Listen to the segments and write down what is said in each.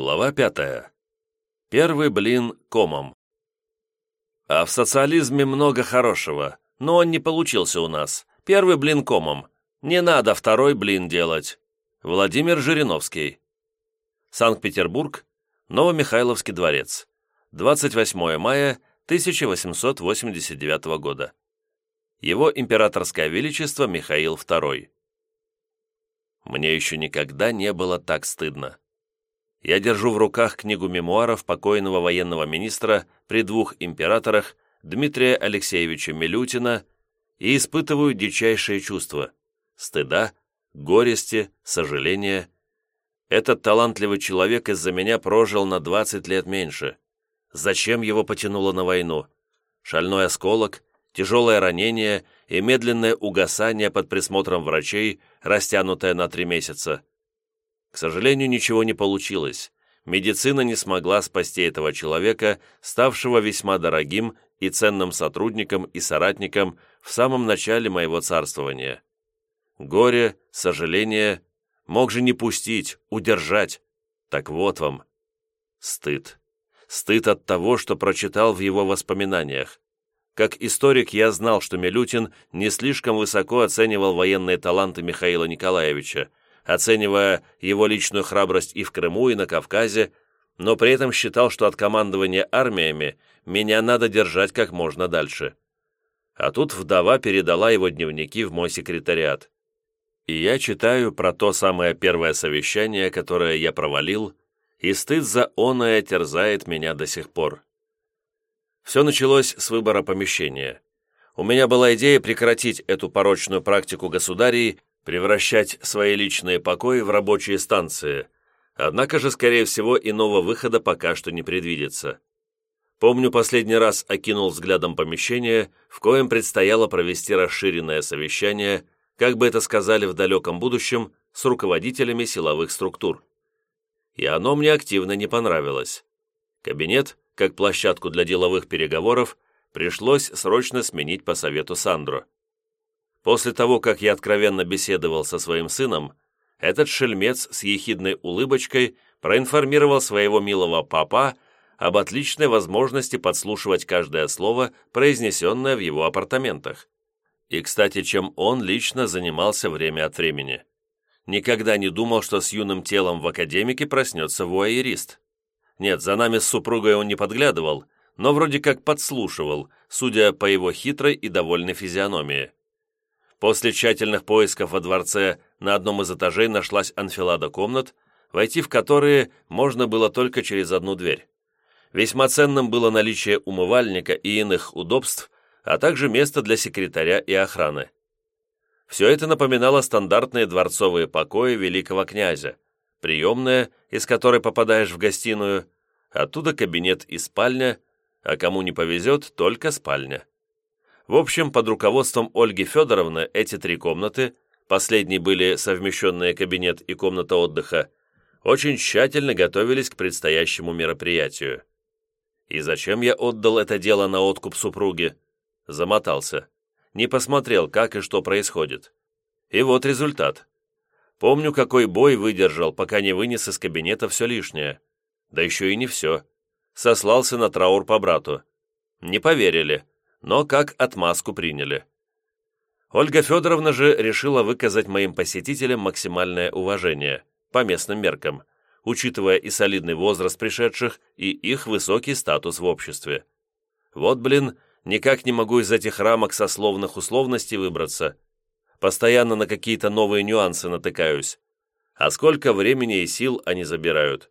Глава пятая. Первый блин комом. А в социализме много хорошего, но он не получился у нас. Первый блин комом. Не надо второй блин делать. Владимир Жириновский. Санкт-Петербург. Новомихайловский дворец. 28 мая 1889 года. Его императорское величество Михаил II. Мне еще никогда не было так стыдно я держу в руках книгу мемуаров покойного военного министра при двух императорах Дмитрия Алексеевича Милютина и испытываю дичайшие чувства – стыда, горести, сожаления. Этот талантливый человек из-за меня прожил на 20 лет меньше. Зачем его потянуло на войну? Шальной осколок, тяжелое ранение и медленное угасание под присмотром врачей, растянутое на три месяца. К сожалению, ничего не получилось. Медицина не смогла спасти этого человека, ставшего весьма дорогим и ценным сотрудником и соратником в самом начале моего царствования. Горе, сожаление, мог же не пустить, удержать. Так вот вам. Стыд. Стыд от того, что прочитал в его воспоминаниях. Как историк я знал, что Милютин не слишком высоко оценивал военные таланты Михаила Николаевича, оценивая его личную храбрость и в Крыму, и на Кавказе, но при этом считал, что от командования армиями меня надо держать как можно дальше. А тут вдова передала его дневники в мой секретариат. И я читаю про то самое первое совещание, которое я провалил, и стыд за оное терзает меня до сих пор. Все началось с выбора помещения. У меня была идея прекратить эту порочную практику государей превращать свои личные покои в рабочие станции, однако же, скорее всего, иного выхода пока что не предвидится. Помню, последний раз окинул взглядом помещение, в коем предстояло провести расширенное совещание, как бы это сказали в далеком будущем, с руководителями силовых структур. И оно мне активно не понравилось. Кабинет, как площадку для деловых переговоров, пришлось срочно сменить по совету Сандро. После того, как я откровенно беседовал со своим сыном, этот шельмец с ехидной улыбочкой проинформировал своего милого папа об отличной возможности подслушивать каждое слово, произнесенное в его апартаментах. И, кстати, чем он лично занимался время от времени. Никогда не думал, что с юным телом в академике проснется вуайерист. Нет, за нами с супругой он не подглядывал, но вроде как подслушивал, судя по его хитрой и довольной физиономии. После тщательных поисков во дворце на одном из этажей нашлась анфилада комнат, войти в которые можно было только через одну дверь. Весьма ценным было наличие умывальника и иных удобств, а также место для секретаря и охраны. Все это напоминало стандартные дворцовые покои великого князя, приемная, из которой попадаешь в гостиную, оттуда кабинет и спальня, а кому не повезет, только спальня. В общем, под руководством Ольги Федоровны эти три комнаты, последние были совмещенные кабинет и комната отдыха, очень тщательно готовились к предстоящему мероприятию. И зачем я отдал это дело на откуп супруге? Замотался. Не посмотрел, как и что происходит. И вот результат. Помню, какой бой выдержал, пока не вынес из кабинета все лишнее. Да еще и не все. Сослался на траур по брату. Не поверили но как отмазку приняли. Ольга Федоровна же решила выказать моим посетителям максимальное уважение, по местным меркам, учитывая и солидный возраст пришедших, и их высокий статус в обществе. Вот, блин, никак не могу из этих рамок сословных условностей выбраться. Постоянно на какие-то новые нюансы натыкаюсь. А сколько времени и сил они забирают.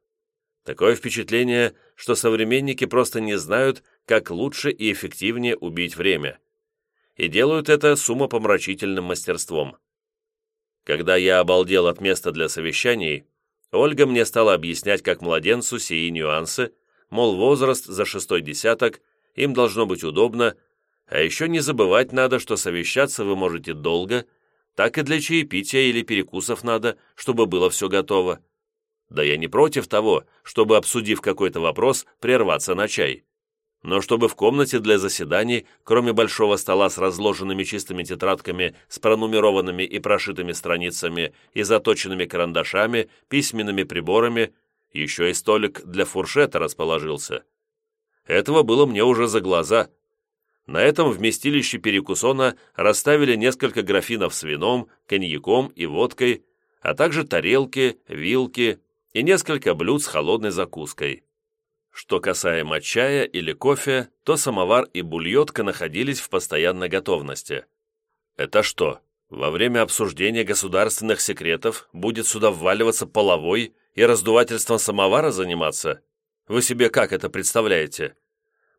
Такое впечатление, что современники просто не знают, как лучше и эффективнее убить время. И делают это с умопомрачительным мастерством. Когда я обалдел от места для совещаний, Ольга мне стала объяснять, как младенцу сии нюансы, мол, возраст за шестой десяток, им должно быть удобно, а еще не забывать надо, что совещаться вы можете долго, так и для чаепития или перекусов надо, чтобы было все готово. Да я не против того, чтобы, обсудив какой-то вопрос, прерваться на чай. Но чтобы в комнате для заседаний, кроме большого стола с разложенными чистыми тетрадками, с пронумерованными и прошитыми страницами и заточенными карандашами, письменными приборами, еще и столик для фуршета расположился. Этого было мне уже за глаза. На этом вместилище перекусона расставили несколько графинов с вином, коньяком и водкой, а также тарелки, вилки и несколько блюд с холодной закуской. Что касаемо чая или кофе, то самовар и бульетка находились в постоянной готовности. Это что, во время обсуждения государственных секретов будет сюда вваливаться половой и раздувательством самовара заниматься? Вы себе как это представляете?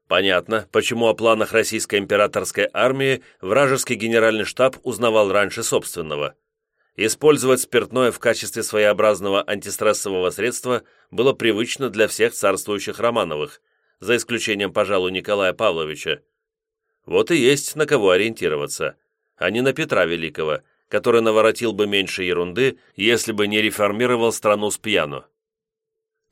Понятно, почему о планах российской императорской армии вражеский генеральный штаб узнавал раньше собственного. Использовать спиртное в качестве своеобразного антистрессового средства было привычно для всех царствующих Романовых, за исключением, пожалуй, Николая Павловича. Вот и есть на кого ориентироваться, а не на Петра Великого, который наворотил бы меньше ерунды, если бы не реформировал страну с пьяну.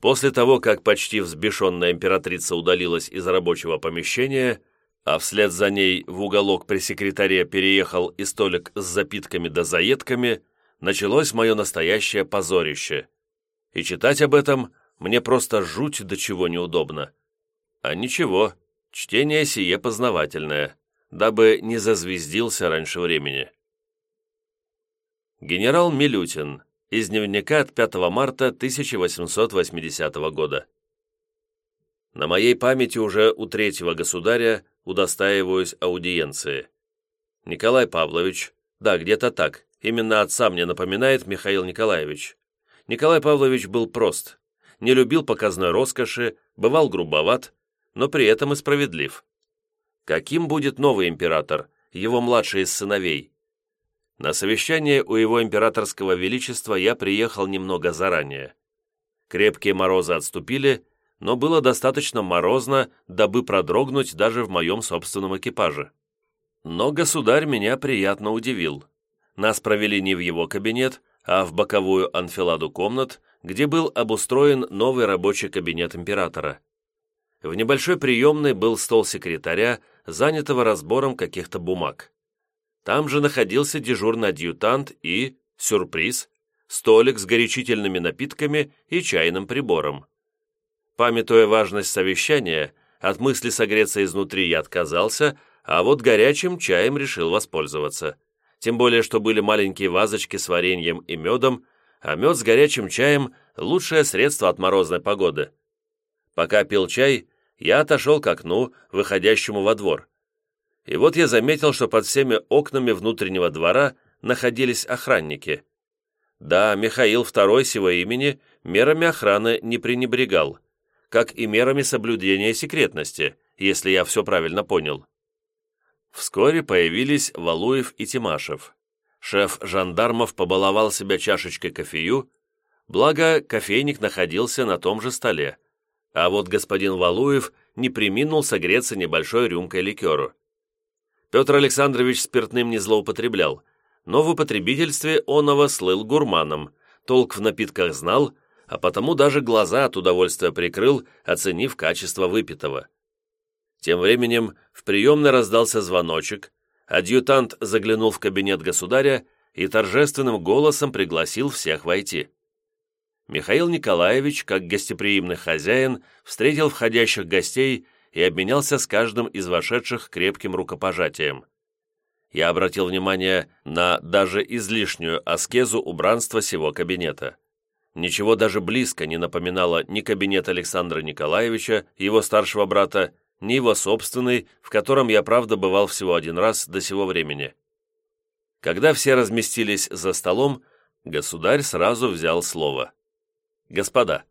После того, как почти взбешенная императрица удалилась из рабочего помещения, а вслед за ней в уголок при секретаре переехал и столик с запитками да заедками, началось мое настоящее позорище. И читать об этом мне просто жуть до чего неудобно. А ничего, чтение сие познавательное, дабы не зазвездился раньше времени. Генерал Милютин из дневника от 5 марта 1880 года. На моей памяти уже у третьего государя удостаиваюсь аудиенции. Николай Павлович, да, где-то так, Именно отца мне напоминает Михаил Николаевич. Николай Павлович был прост, не любил показной роскоши, бывал грубоват, но при этом и справедлив. Каким будет новый император, его младший из сыновей? На совещание у его императорского величества я приехал немного заранее. Крепкие морозы отступили, но было достаточно морозно, дабы продрогнуть даже в моем собственном экипаже. Но государь меня приятно удивил. Нас провели не в его кабинет, а в боковую анфиладу комнат, где был обустроен новый рабочий кабинет императора. В небольшой приемной был стол секретаря, занятого разбором каких-то бумаг. Там же находился дежурный адъютант и, сюрприз, столик с горячительными напитками и чайным прибором. Памятуя важность совещания, от мысли согреться изнутри я отказался, а вот горячим чаем решил воспользоваться тем более, что были маленькие вазочки с вареньем и медом, а мед с горячим чаем – лучшее средство от морозной погоды. Пока пил чай, я отошел к окну, выходящему во двор. И вот я заметил, что под всеми окнами внутреннего двора находились охранники. Да, Михаил II сего имени мерами охраны не пренебрегал, как и мерами соблюдения секретности, если я все правильно понял. Вскоре появились Валуев и Тимашев. Шеф жандармов побаловал себя чашечкой кофею, благо кофейник находился на том же столе, а вот господин Валуев не приминул согреться небольшой рюмкой ликеру. Петр Александрович спиртным не злоупотреблял, но в употребительстве оного слыл гурманом, толк в напитках знал, а потому даже глаза от удовольствия прикрыл, оценив качество выпитого. Тем временем в приемной раздался звоночек, адъютант заглянул в кабинет государя и торжественным голосом пригласил всех войти. Михаил Николаевич, как гостеприимный хозяин, встретил входящих гостей и обменялся с каждым из вошедших крепким рукопожатием. Я обратил внимание на даже излишнюю аскезу убранства сего кабинета. Ничего даже близко не напоминало ни кабинет Александра Николаевича, его старшего брата, ни его собственный, в котором я, правда, бывал всего один раз до сего времени. Когда все разместились за столом, государь сразу взял слово. «Господа,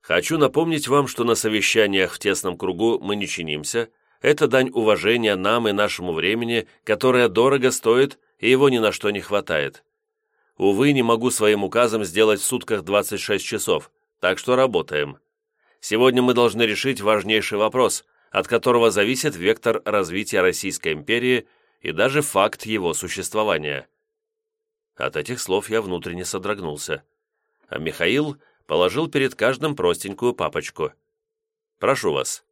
хочу напомнить вам, что на совещаниях в тесном кругу мы не чинимся, это дань уважения нам и нашему времени, которое дорого стоит и его ни на что не хватает. Увы, не могу своим указом сделать в сутках 26 часов, так что работаем. Сегодня мы должны решить важнейший вопрос, от которого зависит вектор развития Российской империи и даже факт его существования. От этих слов я внутренне содрогнулся, а Михаил положил перед каждым простенькую папочку. «Прошу вас.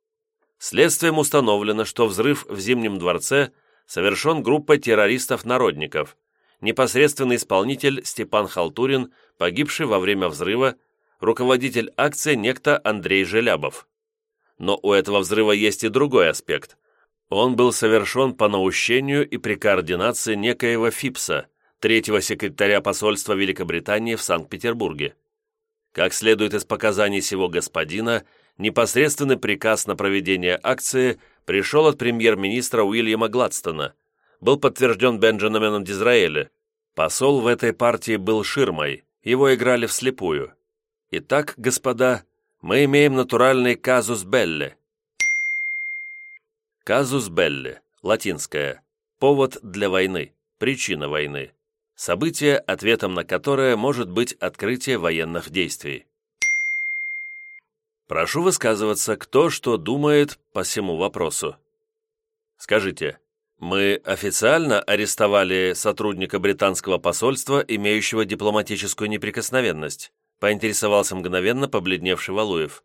Следствием установлено, что взрыв в Зимнем дворце совершен группой террористов-народников, непосредственный исполнитель Степан Халтурин, погибший во время взрыва, руководитель акции некто Андрей Желябов. Но у этого взрыва есть и другой аспект. Он был совершен по наущению и при координации некоего Фипса, третьего секретаря посольства Великобритании в Санкт-Петербурге. Как следует из показаний сего господина, непосредственный приказ на проведение акции пришел от премьер-министра Уильяма Гладстона, был подтвержден Бенджамином Дизраэля. Посол в этой партии был ширмой, его играли вслепую. Итак, господа, мы имеем натуральный казус белли. Казус белли, латинское, повод для войны, причина войны, событие, ответом на которое может быть открытие военных действий. Прошу высказываться, кто что думает по всему вопросу. Скажите, мы официально арестовали сотрудника британского посольства, имеющего дипломатическую неприкосновенность, поинтересовался мгновенно побледневший Валуев.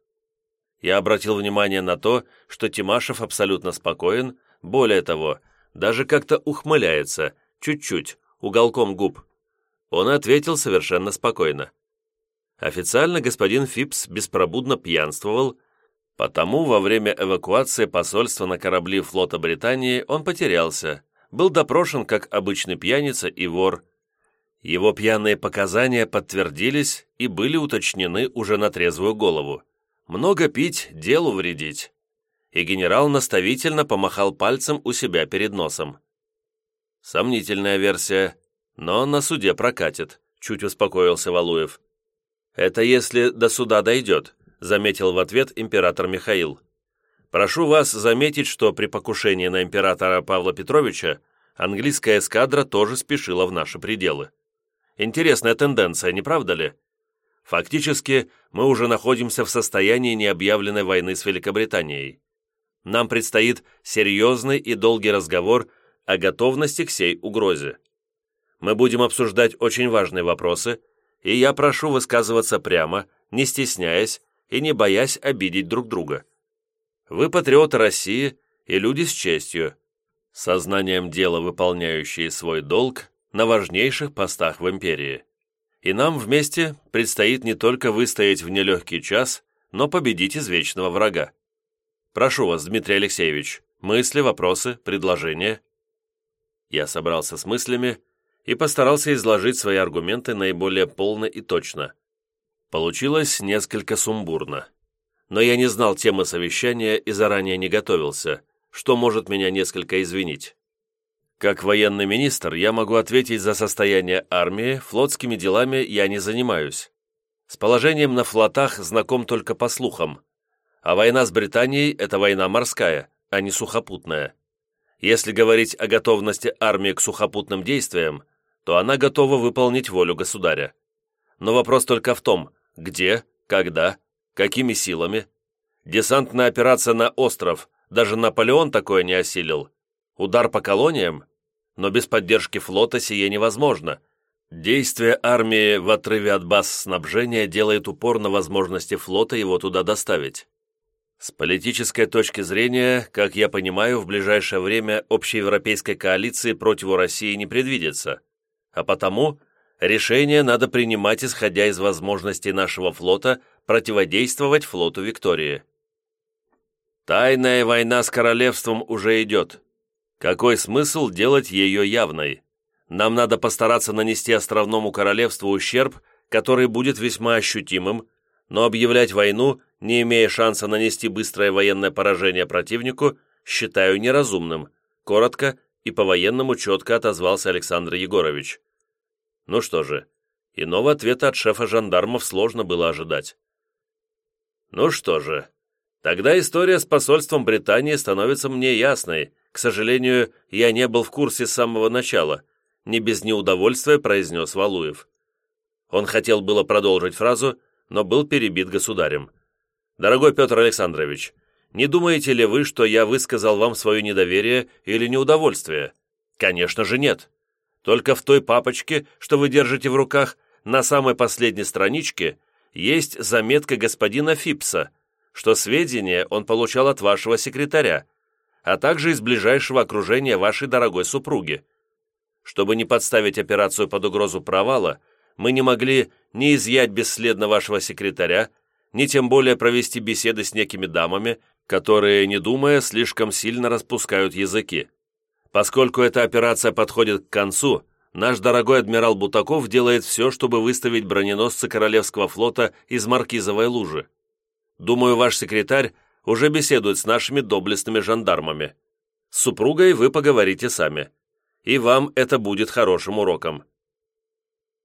Я обратил внимание на то, что Тимашев абсолютно спокоен, более того, даже как-то ухмыляется, чуть-чуть, уголком губ. Он ответил совершенно спокойно. Официально господин Фипс беспробудно пьянствовал, потому во время эвакуации посольства на корабли флота Британии он потерялся, был допрошен как обычный пьяница и вор. Его пьяные показания подтвердились и были уточнены уже на трезвую голову. Много пить – делу вредить. И генерал наставительно помахал пальцем у себя перед носом. Сомнительная версия, но на суде прокатит, чуть успокоился Валуев. Это если до суда дойдет, заметил в ответ император Михаил. Прошу вас заметить, что при покушении на императора Павла Петровича английская эскадра тоже спешила в наши пределы. Интересная тенденция, не правда ли? Фактически, мы уже находимся в состоянии необъявленной войны с Великобританией. Нам предстоит серьезный и долгий разговор о готовности к сей угрозе. Мы будем обсуждать очень важные вопросы, и я прошу высказываться прямо, не стесняясь и не боясь обидеть друг друга. Вы патриоты России и люди с честью, сознанием дела выполняющие свой долг на важнейших постах в империи и нам вместе предстоит не только выстоять в нелегкий час, но победить извечного врага. Прошу вас, Дмитрий Алексеевич, мысли, вопросы, предложения?» Я собрался с мыслями и постарался изложить свои аргументы наиболее полно и точно. Получилось несколько сумбурно. Но я не знал темы совещания и заранее не готовился, что может меня несколько извинить. Как военный министр я могу ответить за состояние армии, флотскими делами я не занимаюсь. С положением на флотах знаком только по слухам. А война с Британией – это война морская, а не сухопутная. Если говорить о готовности армии к сухопутным действиям, то она готова выполнить волю государя. Но вопрос только в том, где, когда, какими силами. Десантная операция на остров, даже Наполеон такое не осилил – Удар по колониям? Но без поддержки флота сие невозможно. Действие армии в отрыве от баз снабжения делает упор на возможности флота его туда доставить. С политической точки зрения, как я понимаю, в ближайшее время общеевропейской коалиции против России не предвидится, а потому решение надо принимать, исходя из возможностей нашего флота противодействовать флоту Виктории. Тайная война с королевством уже идет. Какой смысл делать ее явной? Нам надо постараться нанести островному королевству ущерб, который будет весьма ощутимым, но объявлять войну, не имея шанса нанести быстрое военное поражение противнику, считаю неразумным, коротко и по-военному четко отозвался Александр Егорович. Ну что же, иного ответа от шефа жандармов сложно было ожидать. Ну что же, тогда история с посольством Британии становится мне ясной, к сожалению, я не был в курсе с самого начала, не без неудовольствия произнес Валуев. Он хотел было продолжить фразу, но был перебит государем. «Дорогой Петр Александрович, не думаете ли вы, что я высказал вам свое недоверие или неудовольствие? Конечно же нет. Только в той папочке, что вы держите в руках, на самой последней страничке, есть заметка господина Фипса, что сведения он получал от вашего секретаря, а также из ближайшего окружения вашей дорогой супруги. Чтобы не подставить операцию под угрозу провала, мы не могли ни изъять бесследно вашего секретаря, ни тем более провести беседы с некими дамами, которые, не думая, слишком сильно распускают языки. Поскольку эта операция подходит к концу, наш дорогой адмирал Бутаков делает все, чтобы выставить броненосцы Королевского флота из Маркизовой лужи. Думаю, ваш секретарь уже беседует с нашими доблестными жандармами. С супругой вы поговорите сами. И вам это будет хорошим уроком.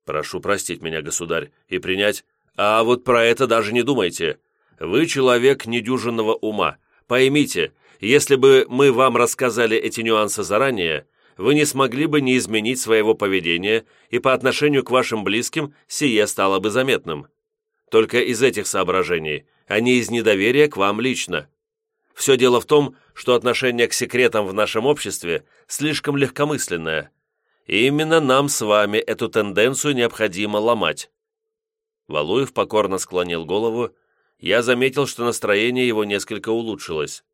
Прошу простить меня, государь, и принять... А вот про это даже не думайте. Вы человек недюжинного ума. Поймите, если бы мы вам рассказали эти нюансы заранее, вы не смогли бы не изменить своего поведения, и по отношению к вашим близким сие стало бы заметным. Только из этих соображений, а не из недоверия к вам лично. Все дело в том, что отношение к секретам в нашем обществе слишком легкомысленное – и именно нам с вами эту тенденцию необходимо ломать». Валуев покорно склонил голову. Я заметил, что настроение его несколько улучшилось.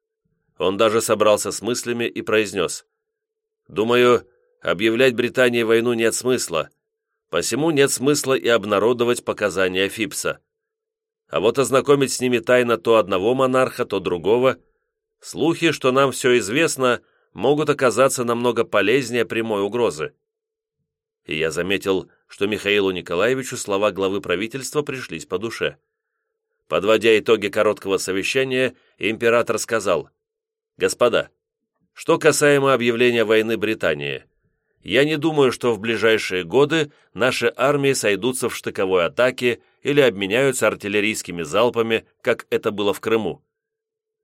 Он даже собрался с мыслями и произнес. «Думаю, объявлять Британии войну нет смысла. Посему нет смысла и обнародовать показания Фипса. А вот ознакомить с ними тайно то одного монарха, то другого. Слухи, что нам все известно, могут оказаться намного полезнее прямой угрозы. И я заметил, что Михаилу Николаевичу слова главы правительства пришлись по душе. Подводя итоги короткого совещания, император сказал, «Господа, что касаемо объявления войны Британии, я не думаю, что в ближайшие годы наши армии сойдутся в штыковой атаке или обменяются артиллерийскими залпами, как это было в Крыму.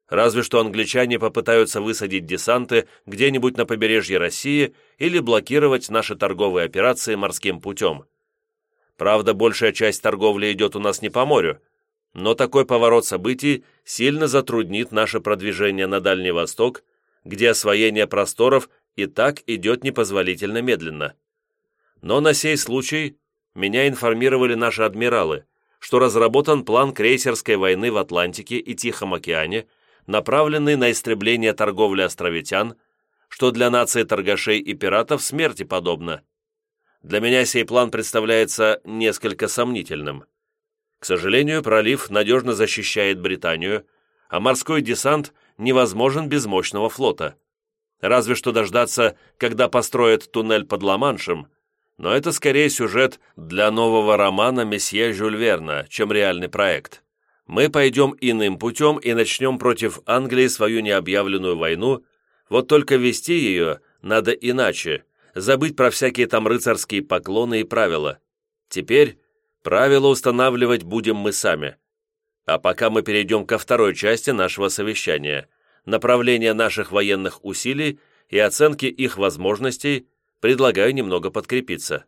Разве что англичане попытаются высадить десанты где-нибудь на побережье России или блокировать наши торговые операции морским путем. Правда, большая часть торговли идет у нас не по морю, но такой поворот событий сильно затруднит наше продвижение на Дальний Восток, где освоение просторов и так идет непозволительно медленно. Но на сей случай меня информировали наши адмиралы, что разработан план крейсерской войны в Атлантике и Тихом океане – направленный на истребление торговли островитян, что для нации торгашей и пиратов смерти подобно. Для меня сей план представляется несколько сомнительным. К сожалению, пролив надежно защищает Британию, а морской десант невозможен без мощного флота. Разве что дождаться, когда построят туннель под Ла-Маншем, но это скорее сюжет для нового романа месье Жюль Верна, чем реальный проект мы пойдем иным путем и начнем против Англии свою необъявленную войну, вот только вести ее надо иначе, забыть про всякие там рыцарские поклоны и правила. Теперь правила устанавливать будем мы сами. А пока мы перейдем ко второй части нашего совещания, направление наших военных усилий и оценки их возможностей, предлагаю немного подкрепиться.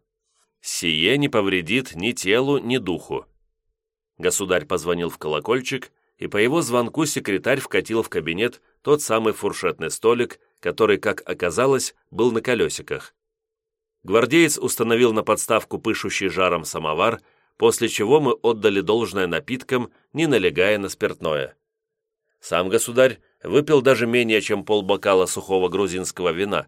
Сие не повредит ни телу, ни духу. Государь позвонил в колокольчик, и по его звонку секретарь вкатил в кабинет тот самый фуршетный столик, который, как оказалось, был на колесиках. Гвардеец установил на подставку пышущий жаром самовар, после чего мы отдали должное напиткам, не налегая на спиртное. Сам государь выпил даже менее чем полбокала сухого грузинского вина.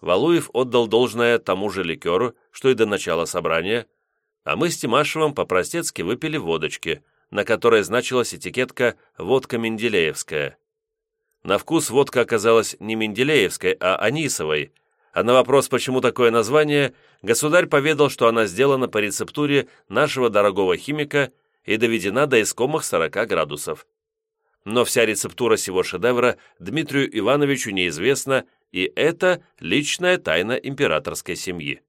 Валуев отдал должное тому же ликеру, что и до начала собрания, а мы с Тимашевым по-простецки выпили водочки, на которой значилась этикетка «Водка Менделеевская». На вкус водка оказалась не Менделеевской, а Анисовой, а на вопрос, почему такое название, государь поведал, что она сделана по рецептуре нашего дорогого химика и доведена до искомых 40 градусов. Но вся рецептура сего шедевра Дмитрию Ивановичу неизвестна, и это личная тайна императорской семьи.